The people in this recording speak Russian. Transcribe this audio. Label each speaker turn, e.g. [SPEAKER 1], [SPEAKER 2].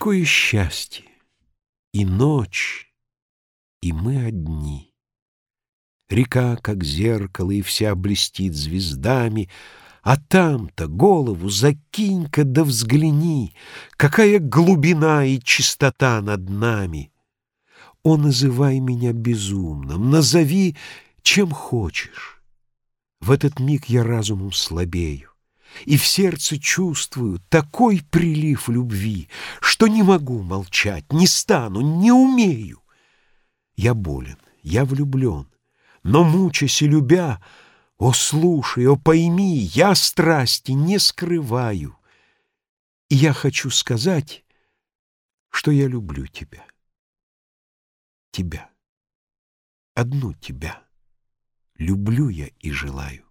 [SPEAKER 1] Какое счастье! И ночь, и мы одни. Река, как зеркало, и вся блестит звездами, А там-то голову закинь-ка да взгляни, Какая глубина и чистота над нами! О, называй меня безумным, назови, чем хочешь. В этот миг я разумом слабею и в сердце чувствую такой прилив любви, что не могу молчать, не стану, не умею. Я болен, я влюблен, но, мучась и любя, о, слушай, о, пойми, я страсти не скрываю, и я хочу сказать, что я люблю тебя. Тебя. Одну тебя. Люблю я и желаю.